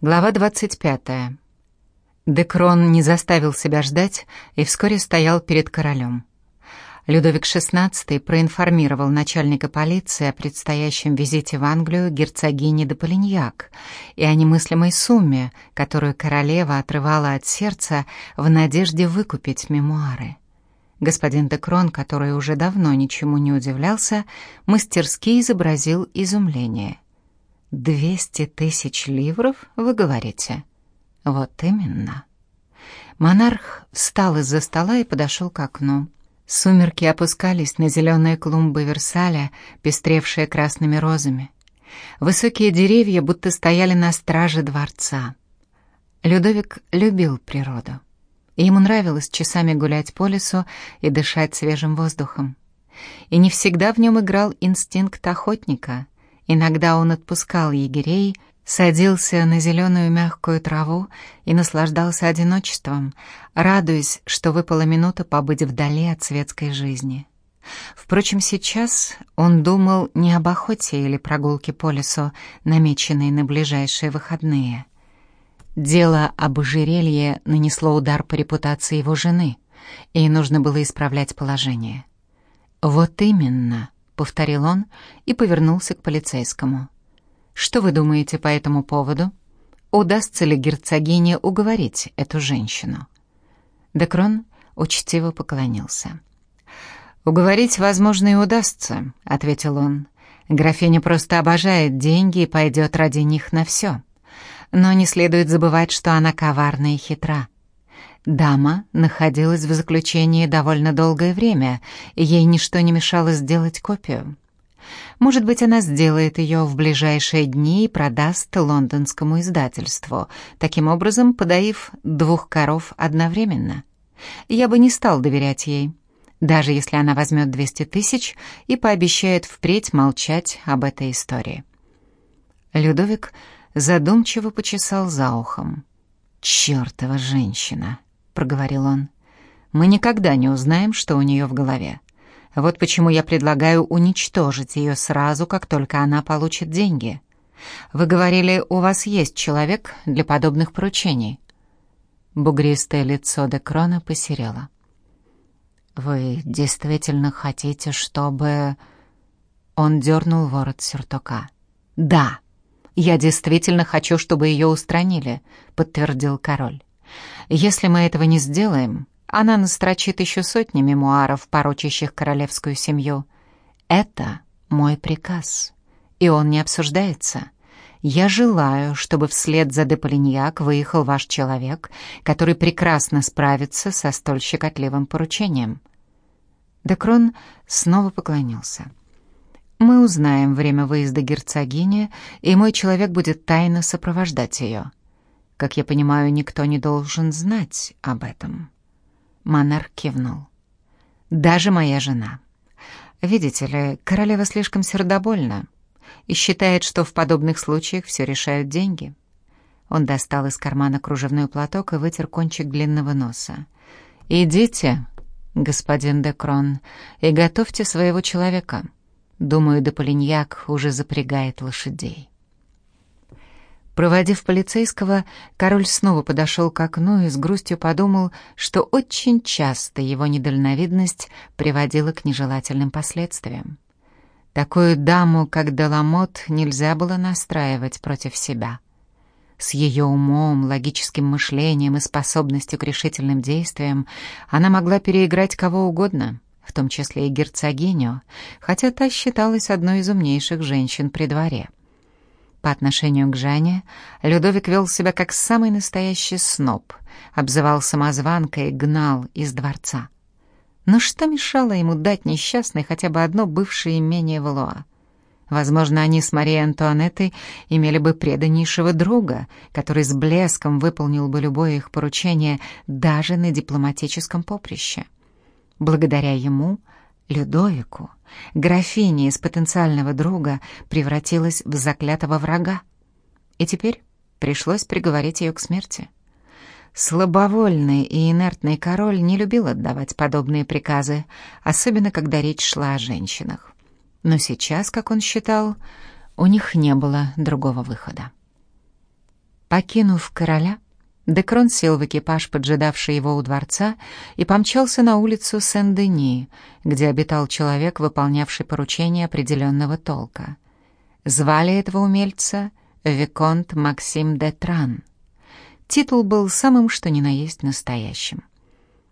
Глава 25. Декрон не заставил себя ждать и вскоре стоял перед королем. Людовик XVI проинформировал начальника полиции о предстоящем визите в Англию герцогини де Полиньяк и о немыслимой сумме, которую королева отрывала от сердца в надежде выкупить мемуары. Господин Декрон, который уже давно ничему не удивлялся, мастерски изобразил изумление — «Двести тысяч ливров, вы говорите?» «Вот именно». Монарх встал из-за стола и подошел к окну. Сумерки опускались на зеленые клумбы Версаля, пестревшие красными розами. Высокие деревья будто стояли на страже дворца. Людовик любил природу. Ему нравилось часами гулять по лесу и дышать свежим воздухом. И не всегда в нем играл инстинкт охотника — Иногда он отпускал егерей, садился на зеленую мягкую траву и наслаждался одиночеством, радуясь, что выпала минута побыть вдали от светской жизни. Впрочем, сейчас он думал не об охоте или прогулке по лесу, намеченной на ближайшие выходные. Дело об ожерелье нанесло удар по репутации его жены, и нужно было исправлять положение. Вот именно — повторил он и повернулся к полицейскому. Что вы думаете по этому поводу? Удастся ли герцогине уговорить эту женщину? Декрон учтиво поклонился. «Уговорить, возможно, и удастся», — ответил он. «Графиня просто обожает деньги и пойдет ради них на все. Но не следует забывать, что она коварна и хитра. Дама находилась в заключении довольно долгое время, ей ничто не мешало сделать копию. Может быть, она сделает ее в ближайшие дни и продаст лондонскому издательству, таким образом подоив двух коров одновременно. Я бы не стал доверять ей, даже если она возьмет 200 тысяч и пообещает впредь молчать об этой истории. Людовик задумчиво почесал за ухом. «Чёртова женщина!» Проговорил он. «Мы никогда не узнаем, что у нее в голове. Вот почему я предлагаю уничтожить ее сразу, как только она получит деньги. Вы говорили, у вас есть человек для подобных поручений». Бугристое лицо Декрона посерело. «Вы действительно хотите, чтобы...» Он дернул ворот сюртука. «Да, я действительно хочу, чтобы ее устранили», — подтвердил король. Если мы этого не сделаем, она настрочит еще сотни мемуаров, порочащих королевскую семью. Это мой приказ, и он не обсуждается. Я желаю, чтобы вслед за Деполиньяк выехал ваш человек, который прекрасно справится со столь щекотливым поручением». Декрон снова поклонился. «Мы узнаем время выезда герцогини, и мой человек будет тайно сопровождать ее. Как я понимаю, никто не должен знать об этом. Монарх кивнул. Даже моя жена. Видите ли, королева слишком сердобольна и считает, что в подобных случаях все решают деньги. Он достал из кармана кружевной платок и вытер кончик длинного носа. «Идите, господин Декрон, и готовьте своего человека. Думаю, Деполиньяк уже запрягает лошадей». Проводив полицейского, король снова подошел к окну и с грустью подумал, что очень часто его недальновидность приводила к нежелательным последствиям. Такую даму, как Деламот, нельзя было настраивать против себя. С ее умом, логическим мышлением и способностью к решительным действиям она могла переиграть кого угодно, в том числе и герцогиню, хотя та считалась одной из умнейших женщин при дворе. По отношению к Жанне Людовик вел себя как самый настоящий сноб, обзывал самозванкой гнал из дворца. Но что мешало ему дать несчастной хотя бы одно бывшее имение Валуа? Возможно, они с Марией Антуанеттой имели бы преданнейшего друга, который с блеском выполнил бы любое их поручение даже на дипломатическом поприще. Благодаря ему Людовику, графиня из потенциального друга превратилась в заклятого врага. И теперь пришлось приговорить ее к смерти. Слабовольный и инертный король не любил отдавать подобные приказы, особенно когда речь шла о женщинах. Но сейчас, как он считал, у них не было другого выхода. Покинув короля, Декрон сел в экипаж, поджидавший его у дворца, и помчался на улицу Сен-Дени, где обитал человек, выполнявший поручение определенного толка. Звали этого умельца Виконт Максим де Тран. Титул был самым что ни на есть настоящим.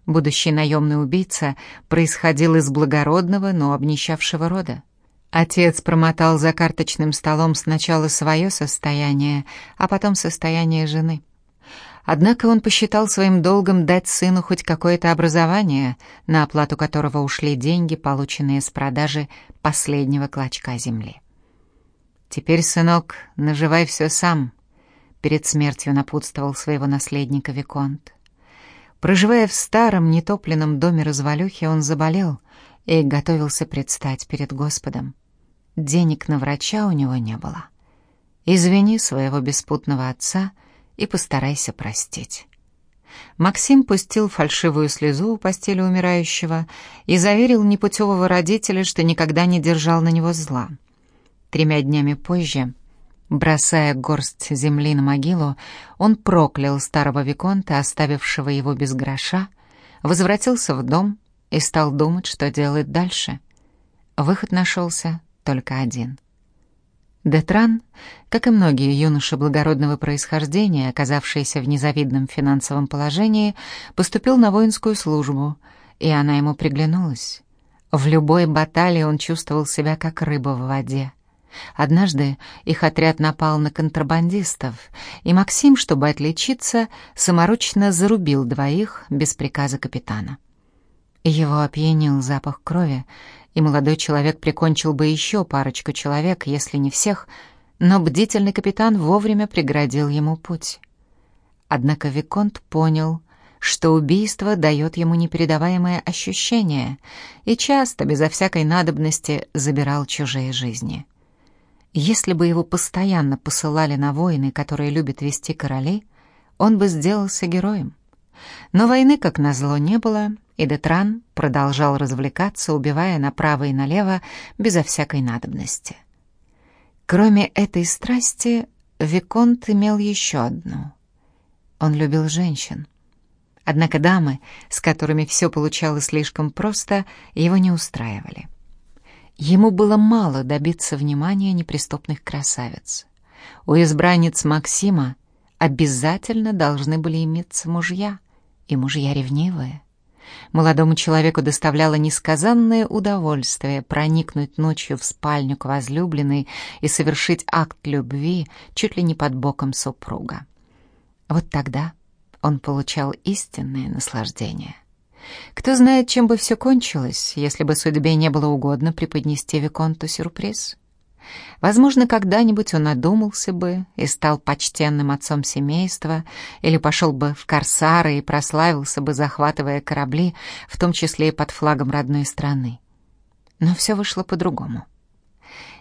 Будущий наемный убийца происходил из благородного, но обнищавшего рода. Отец промотал за карточным столом сначала свое состояние, а потом состояние жены. Однако он посчитал своим долгом дать сыну хоть какое-то образование, на оплату которого ушли деньги, полученные с продажи последнего клочка земли. «Теперь, сынок, наживай все сам», — перед смертью напутствовал своего наследника Виконт. Проживая в старом нетопленном доме развалюхи, он заболел и готовился предстать перед Господом. Денег на врача у него не было. «Извини своего беспутного отца», — и постарайся простить». Максим пустил фальшивую слезу у постели умирающего и заверил непутевого родителя, что никогда не держал на него зла. Тремя днями позже, бросая горсть земли на могилу, он проклял старого Виконта, оставившего его без гроша, возвратился в дом и стал думать, что делать дальше. Выход нашелся только один — Детран, как и многие юноши благородного происхождения, оказавшиеся в незавидном финансовом положении, поступил на воинскую службу, и она ему приглянулась. В любой баталии он чувствовал себя как рыба в воде. Однажды их отряд напал на контрабандистов, и Максим, чтобы отличиться, саморучно зарубил двоих без приказа капитана. Его опьянил запах крови, и молодой человек прикончил бы еще парочку человек, если не всех, но бдительный капитан вовремя преградил ему путь. Однако Виконт понял, что убийство дает ему непередаваемое ощущение и часто, безо всякой надобности, забирал чужие жизни. Если бы его постоянно посылали на войны, которые любят вести короли, он бы сделался героем. Но войны, как назло, не было, и Детран продолжал развлекаться, убивая направо и налево безо всякой надобности. Кроме этой страсти, Виконт имел еще одну. Он любил женщин. Однако дамы, с которыми все получалось слишком просто, его не устраивали. Ему было мало добиться внимания неприступных красавиц. У избранниц Максима обязательно должны были иметься мужья, и мужья ревнивые. Молодому человеку доставляло несказанное удовольствие проникнуть ночью в спальню к возлюбленной и совершить акт любви чуть ли не под боком супруга. Вот тогда он получал истинное наслаждение. Кто знает, чем бы все кончилось, если бы судьбе не было угодно преподнести Виконту сюрприз? Возможно, когда-нибудь он одумался бы и стал почтенным отцом семейства, или пошел бы в корсары и прославился бы, захватывая корабли, в том числе и под флагом родной страны. Но все вышло по-другому.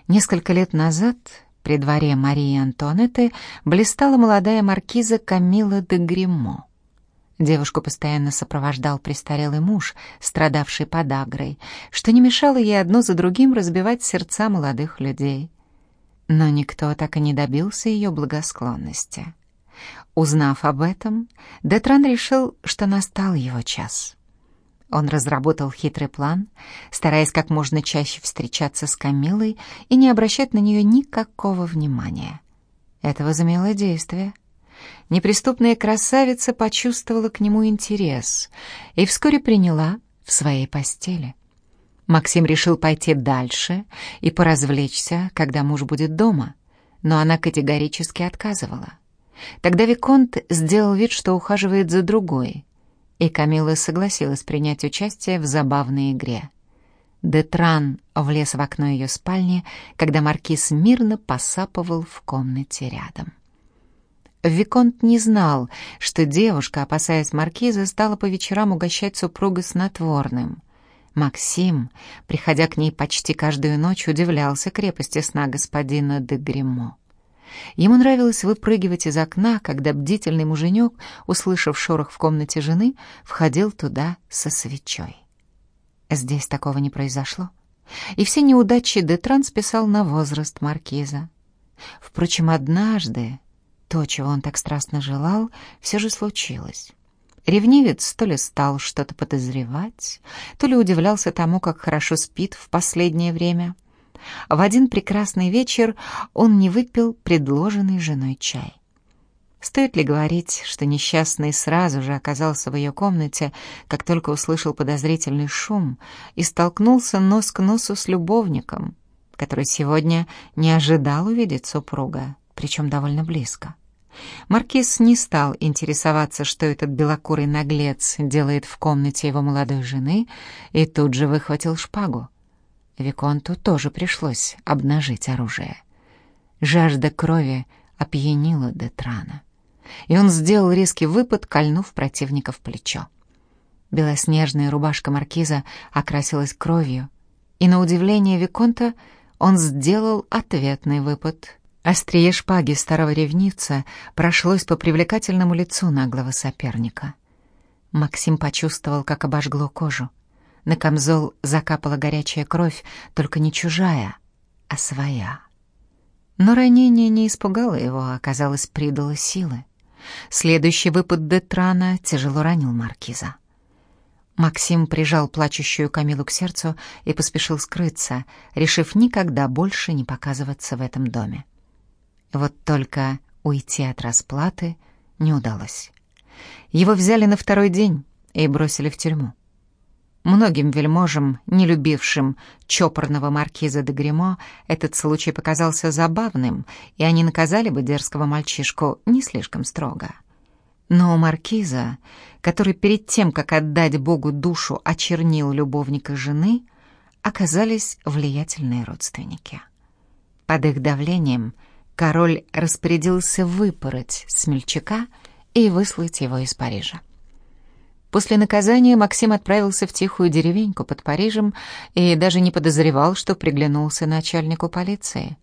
Несколько лет назад при дворе Марии Антуанетты блистала молодая маркиза Камила де Гримо. Девушку постоянно сопровождал престарелый муж, страдавший подагрой, что не мешало ей одно за другим разбивать сердца молодых людей. Но никто так и не добился ее благосклонности. Узнав об этом, Детран решил, что настал его час. Он разработал хитрый план, стараясь как можно чаще встречаться с Камилой и не обращать на нее никакого внимания. Это возымело действие — неприступная красавица почувствовала к нему интерес и вскоре приняла в своей постели. Максим решил пойти дальше и поразвлечься, когда муж будет дома, но она категорически отказывала. Тогда Виконт сделал вид, что ухаживает за другой, и Камила согласилась принять участие в забавной игре. Детран влез в окно ее спальни, когда маркиз мирно посапывал в комнате рядом. Виконт не знал, что девушка, опасаясь маркиза, стала по вечерам угощать супруга снотворным. Максим, приходя к ней почти каждую ночь, удивлялся крепости сна господина де Гремо. Ему нравилось выпрыгивать из окна, когда бдительный муженек, услышав шорох в комнате жены, входил туда со свечой. Здесь такого не произошло, и все неудачи Детран списал на возраст маркиза. Впрочем, однажды то, чего он так страстно желал, все же случилось. Ревнивец то ли стал что-то подозревать, то ли удивлялся тому, как хорошо спит в последнее время. В один прекрасный вечер он не выпил предложенный женой чай. Стоит ли говорить, что несчастный сразу же оказался в ее комнате, как только услышал подозрительный шум и столкнулся нос к носу с любовником, который сегодня не ожидал увидеть супруга, причем довольно близко. Маркиз не стал интересоваться, что этот белокурый наглец делает в комнате его молодой жены, и тут же выхватил шпагу. Виконту тоже пришлось обнажить оружие. Жажда крови опьянила Детрана, и он сделал резкий выпад, кольнув противника в плечо. Белоснежная рубашка маркиза окрасилась кровью, и, на удивление Виконта, он сделал ответный выпад Острие шпаги старого ревнивца прошлось по привлекательному лицу наглого соперника. Максим почувствовал, как обожгло кожу. На камзол закапала горячая кровь, только не чужая, а своя. Но ранение не испугало его, а, оказалось, придало силы. Следующий выпад Детрана тяжело ранил маркиза. Максим прижал плачущую Камилу к сердцу и поспешил скрыться, решив никогда больше не показываться в этом доме. Вот только уйти от расплаты не удалось. Его взяли на второй день и бросили в тюрьму. Многим вельможам, не любившим чопорного маркиза де Гремо, этот случай показался забавным, и они наказали бы дерзкого мальчишку не слишком строго. Но у маркиза, который перед тем, как отдать Богу душу, очернил любовника жены, оказались влиятельные родственники. Под их давлением – король распорядился выпороть смельчака и выслать его из Парижа. После наказания Максим отправился в тихую деревеньку под Парижем и даже не подозревал, что приглянулся начальнику полиции.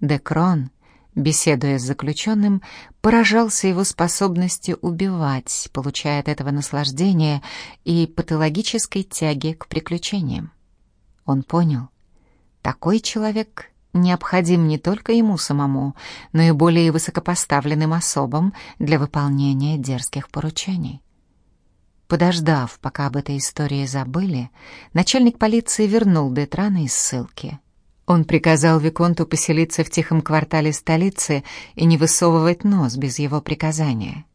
Декрон, беседуя с заключенным, поражался его способностью убивать, получая от этого наслаждение и патологической тяги к приключениям. Он понял, такой человек необходим не только ему самому, но и более высокопоставленным особам для выполнения дерзких поручений. Подождав, пока об этой истории забыли, начальник полиции вернул Детрана из ссылки. Он приказал Виконту поселиться в тихом квартале столицы и не высовывать нос без его приказания.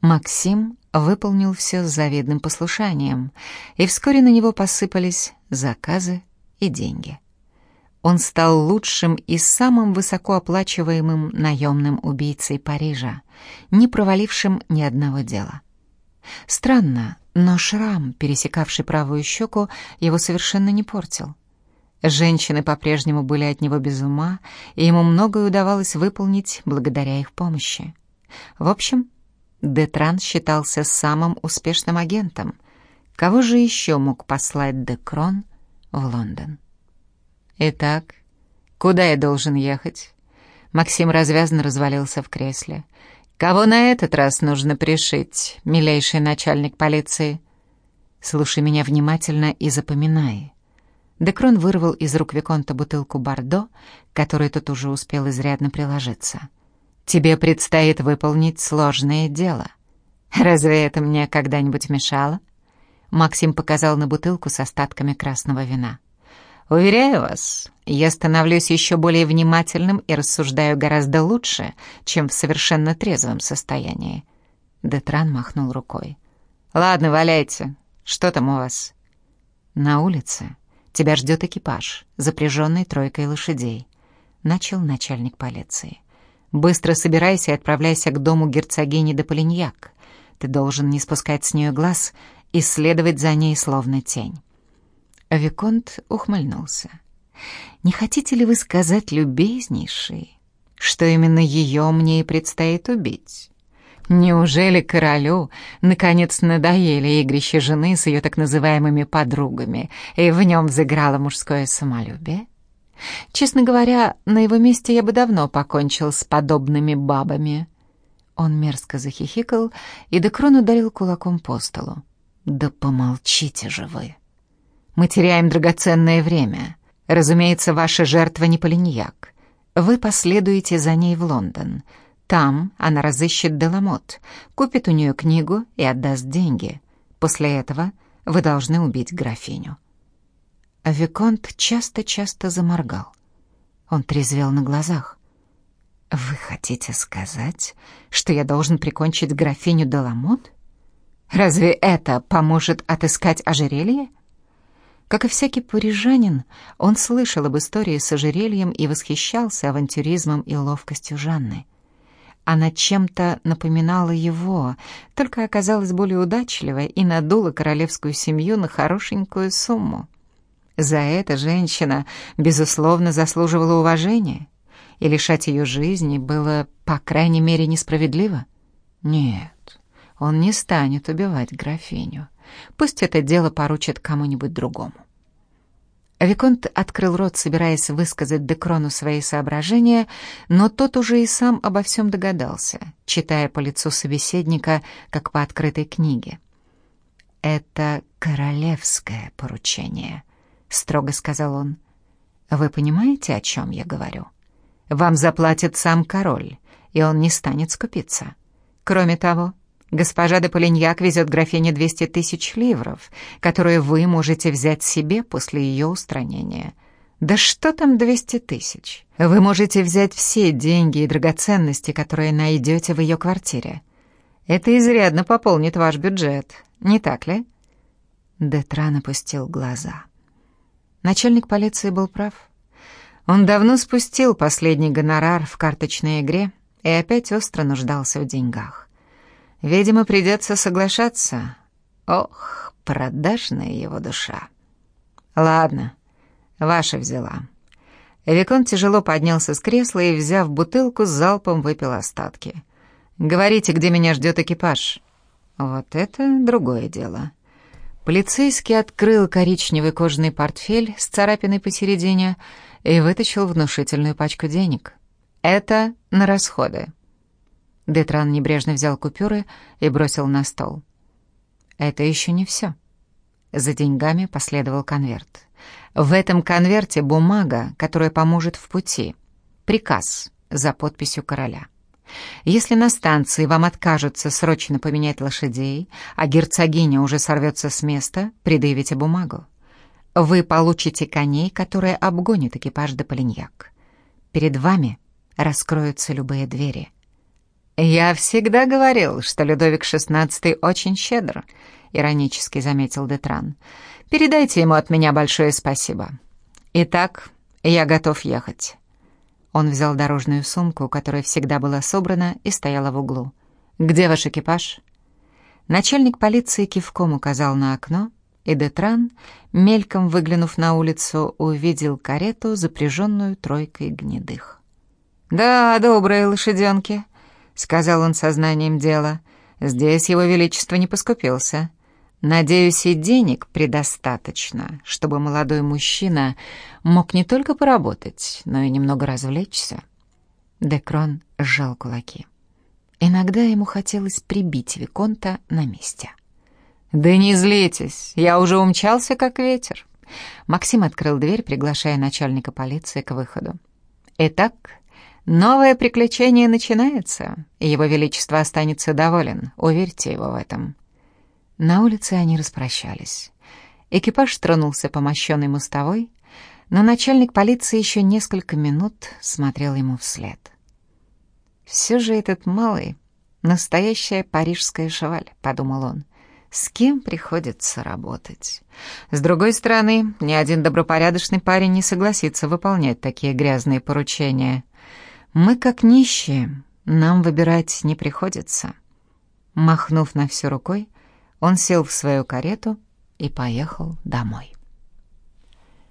Максим выполнил все с завидным послушанием, и вскоре на него посыпались заказы и деньги он стал лучшим и самым высокооплачиваемым наемным убийцей Парижа, не провалившим ни одного дела. Странно, но шрам, пересекавший правую щеку, его совершенно не портил. Женщины по-прежнему были от него без ума, и ему многое удавалось выполнить благодаря их помощи. В общем, Детран считался самым успешным агентом. Кого же еще мог послать Декрон в Лондон? «Итак, куда я должен ехать?» Максим развязно развалился в кресле. «Кого на этот раз нужно пришить, милейший начальник полиции?» «Слушай меня внимательно и запоминай». Декрон вырвал из рук Виконта бутылку Бордо, которой тот уже успел изрядно приложиться. «Тебе предстоит выполнить сложное дело. Разве это мне когда-нибудь мешало?» Максим показал на бутылку с остатками красного вина. Уверяю вас, я становлюсь еще более внимательным и рассуждаю гораздо лучше, чем в совершенно трезвом состоянии. Детран махнул рукой. «Ладно, валяйте. Что там у вас?» «На улице тебя ждет экипаж, запряженный тройкой лошадей», — начал начальник полиции. «Быстро собирайся и отправляйся к дому герцогини де Полиньяк. Ты должен не спускать с нее глаз и следовать за ней словно тень. Виконт ухмыльнулся. «Не хотите ли вы сказать, любезнейший, что именно ее мне и предстоит убить? Неужели королю наконец надоели игрища жены с ее так называемыми подругами, и в нем взыграло мужское самолюбие? Честно говоря, на его месте я бы давно покончил с подобными бабами». Он мерзко захихикал, и Декрон ударил кулаком по столу. «Да помолчите же вы!» Мы теряем драгоценное время. Разумеется, ваша жертва не полиньяк. Вы последуете за ней в Лондон. Там она разыщет Деламот, купит у нее книгу и отдаст деньги. После этого вы должны убить графиню». Виконт часто-часто заморгал. Он трезвел на глазах. «Вы хотите сказать, что я должен прикончить графиню Деламот? Разве это поможет отыскать ожерелье?» Как и всякий парижанин, он слышал об истории с ожерельем и восхищался авантюризмом и ловкостью Жанны. Она чем-то напоминала его, только оказалась более удачливой и надула королевскую семью на хорошенькую сумму. За это женщина, безусловно, заслуживала уважения, и лишать ее жизни было, по крайней мере, несправедливо. Нет, он не станет убивать графиню. Пусть это дело поручат кому-нибудь другому. Виконт открыл рот, собираясь высказать Декрону свои соображения, но тот уже и сам обо всем догадался, читая по лицу собеседника, как по открытой книге. «Это королевское поручение», — строго сказал он. «Вы понимаете, о чем я говорю? Вам заплатит сам король, и он не станет скупиться. Кроме того, Госпожа де Полиньяк везет графине 200 тысяч ливров, которые вы можете взять себе после ее устранения. Да что там 200 тысяч? Вы можете взять все деньги и драгоценности, которые найдете в ее квартире. Это изрядно пополнит ваш бюджет, не так ли?» Детран опустил глаза. Начальник полиции был прав. Он давно спустил последний гонорар в карточной игре и опять остро нуждался в деньгах. Видимо, придется соглашаться. Ох, продажная его душа. Ладно, ваша взяла. Викон тяжело поднялся с кресла и, взяв бутылку, с залпом выпил остатки. «Говорите, где меня ждет экипаж?» «Вот это другое дело». Полицейский открыл коричневый кожаный портфель с царапиной посередине и вытащил внушительную пачку денег. «Это на расходы». Детран небрежно взял купюры и бросил на стол. Это еще не все. За деньгами последовал конверт. В этом конверте бумага, которая поможет в пути. Приказ за подписью короля. Если на станции вам откажутся срочно поменять лошадей, а герцогиня уже сорвется с места, предъявите бумагу. Вы получите коней, которые обгонят экипаж до Полиньяк. Перед вами раскроются любые двери — «Я всегда говорил, что Людовик XVI очень щедр», — иронически заметил Детран. «Передайте ему от меня большое спасибо. Итак, я готов ехать». Он взял дорожную сумку, которая всегда была собрана и стояла в углу. «Где ваш экипаж?» Начальник полиции кивком указал на окно, и Детран, мельком выглянув на улицу, увидел карету, запряженную тройкой гнедых. «Да, добрые лошаденки», сказал он сознанием дела. «Здесь его величество не поскупился. Надеюсь, и денег предостаточно, чтобы молодой мужчина мог не только поработать, но и немного развлечься». Декрон сжал кулаки. Иногда ему хотелось прибить Виконта на месте. «Да не злитесь, я уже умчался, как ветер». Максим открыл дверь, приглашая начальника полиции к выходу. «Итак, Новое приключение начинается, и его величество останется доволен, уверьте его в этом. На улице они распрощались. Экипаж тронулся по мощенной мостовой, но начальник полиции еще несколько минут смотрел ему вслед. «Все же этот малый — настоящая парижская шаваль», — подумал он. «С кем приходится работать?» С другой стороны, ни один добропорядочный парень не согласится выполнять такие грязные поручения — мы как нищие, нам выбирать не приходится. Махнув на все рукой, он сел в свою карету и поехал домой.